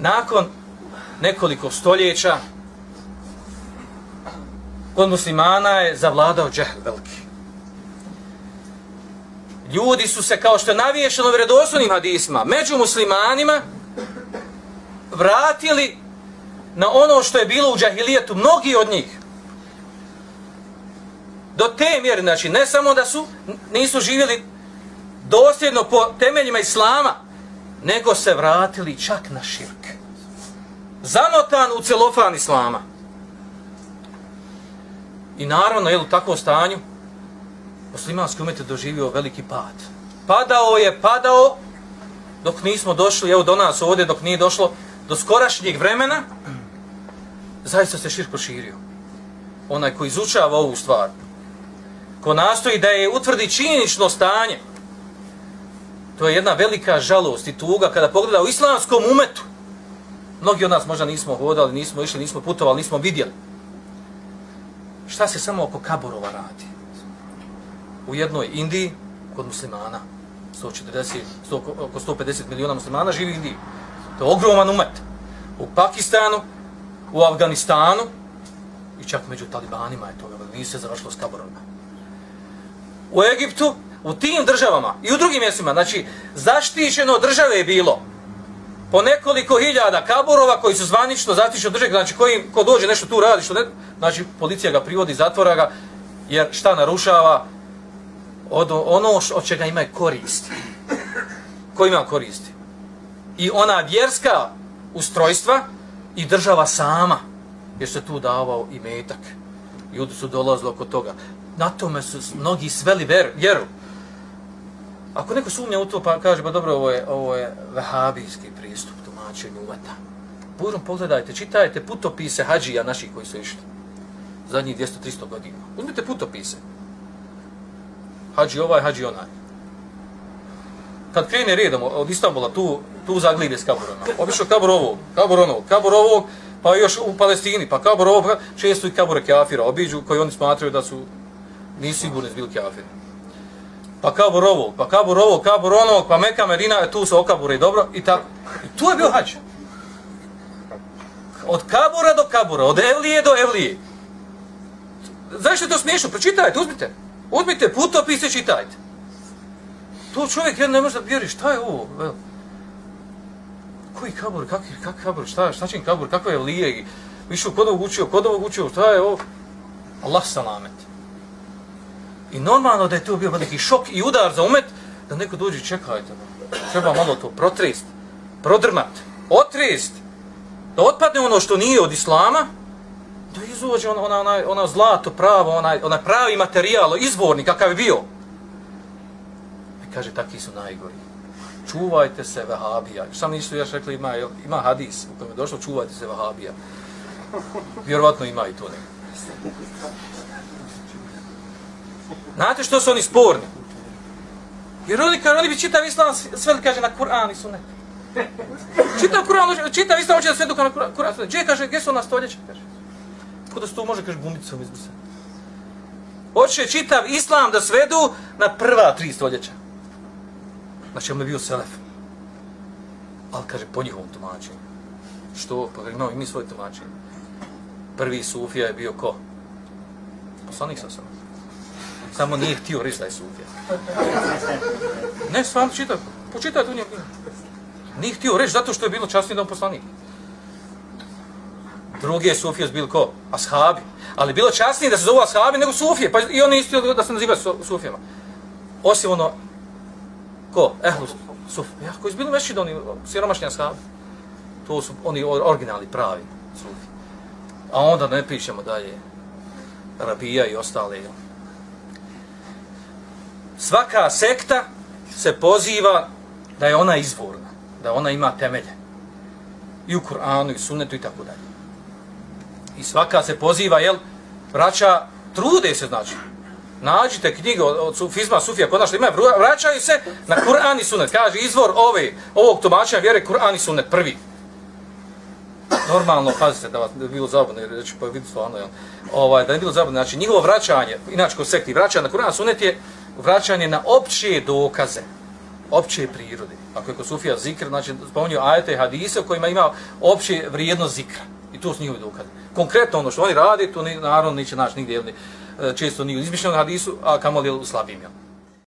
nakon nekoliko stoljeća kod muslimana je zavladao džehl veliki. Ljudi su se, kao što je naviješeno u vredoslovnim hadisma, među muslimanima vratili na ono što je bilo u džahilijetu, mnogi od njih. Do te mjere, znači, ne samo da su, nisu živjeli dosljedno po temeljima islama, nego se vratili čak na širk. Zamotan u celofan islama. I naravno, jel, u takvom stanju, muslimanski umet je doživio veliki pad. Padao je, padao, dok nismo došli, evo do nas ovdje, dok nije došlo do skorašnjeg vremena, zaista se širk proširio. Onaj koji izučava ovu stvar, ko nastoji da je utvrdi činjenično stanje, to je jedna velika žalost i tuga kada pogleda u islamskom umetu. Mnogi od nas možda nismo hodali, nismo išli, nismo putovali, nismo vidjeli. Šta se samo oko kaborova radi? U jednoj Indiji, kod muslimana, 140, 100, oko 150 miliona muslimana živi u Indiji. To je ogroman umet. U Pakistanu, u Afganistanu i čak među talibanima je toga, nije se završilo s kaborovima. U Egiptu, u tim državama i u drugim mjestima, znači zaštićeno države je bilo po nekoliko hiljada kaburova koji su zvanično zaštićeno države, znači koji, ko dođe nešto tu radi, što ne, znači policija ga privodi, zatvora ga, jer šta narušava od ono od čega ima korist. Ko ima koristi? I ona vjerska ustrojstva, i država sama, jer se tu davao i metak. Ljudi su dolazili oko toga. Na tome su mnogi sveli ver, vjeru. Ako neko sumnja u to pa kaže, pa dobro, ovo je, ovo je vehabijski pristup tumačenju uvata. Burom pogledajte, čitajte putopise hađija naših koji su išli. Zadnjih 200-300 godina. Uzmite putopise. Hađi ovaj, hađi onaj. Kad krene redom od Istanbula, tu, tu zaglibe s kaburama. Obišao kabur ovog, kabur onog, kabur ovog, pa još u Palestini, pa kabur ovog, često i kabure kafira obiđu, koji oni smatraju da su, nisu sigurni zbili kafiri. Pa kabur ovog, pa kabur ovog, kabur onog, pa Meka Medina, tu su okabure, dobro, i tako. I tu je bio hađ. Od kabura do kabura, od Evlije do Evlije. Zašto je to smiješno? Pročitajte, uzmite. Uzmite putopise, čitajte. To čovjek jedan ne može da vjeri, šta je ovo? Vel? Koji kabur, kakvi, kak kabur, šta, šta će im kabur, kakva je lije? Više kod ovog učio, kod ovog učio, šta je ovo? Allah salamet. I normalno da je to bio veliki šok i udar za umet, da neko dođe, čekajte, treba malo to protrest, prodrmat, otrest, da otpadne ono što nije od islama, da izuđe ona, ona, ona, ona zlato pravo, onaj, onaj pravi materijal, izvorni, kakav je bio I kaže, takvi su najgori. Čuvajte se vehabija. Sam nisu još rekli, ima, ima hadis u kojem je došlo, čuvajte se vehabija. Vjerovatno ima i to ne. Znate što su oni sporni? Jer oni, kad oni bi čitav islam, sve kaže na Kur'an i sunet. Čitav Kur'an, čitav islam hoće da sve duka na Kur'an i sunet. Gdje kaže, gdje su ona stoljeća? Kaže. Kako da se to može, kaže, gumicom izbrisati. Hoće čitav islam da svedu na prva tri stoljeća znači, na čemu je bio Selef. Ali kaže, po njihovom tumačenju. Što? Pa imamo i mi svoje tumačenje. Prvi Sufija je bio ko? Poslanik sa sam. Samo nije htio reći da je Sufija. Ne, stvarno čitaj. Počitaj tu njegu. Nije htio reći zato što je bilo časni da on poslanik. Drugi je Sufija bil ko? Ashabi. Ali bilo časnije da se zovu Ashabi nego Sufije. Pa i oni isto da se nazivaju Sufijama. Osim ono, Ko? Ehlu suf. Ja, koji su bili veći da oni siromašni ashabi. To su oni originalni, pravi sufi. A onda ne pišemo dalje. Rabija i ostale. Svaka sekta se poziva da je ona izvorna. Da ona ima temelje. I u Kur'anu, i sunnetu i tako dalje. I svaka se poziva, jel, vraća, trude se znači, nađite knjige od, od sufizma, sufija, kod našta imaju, vraćaju se na Kur'an i Sunnet. Kaže, izvor ove, ovog tumačenja vjere, Kur'an i Sunnet, prvi. Normalno, pazite, da vas da bilo zabavno, jer reći, pa vidjeti stvarno, jel? Ovaj, da je bilo zabavno, znači, njihovo vraćanje, inače kod sekti, vraćanje na Kur'an i Sunnet je vraćanje na opće dokaze. opće prirode. Ako je kod Sufija zikr, znači spominju ajete i hadise u kojima ima opće vrijednost zikra. I to su njihovi dokaze. Konkretno ono što oni radi, to ni, naravno neće naći nigdje, jedni, e, često nije u izmišljenom hadisu, a kamoli u slabim. Jel?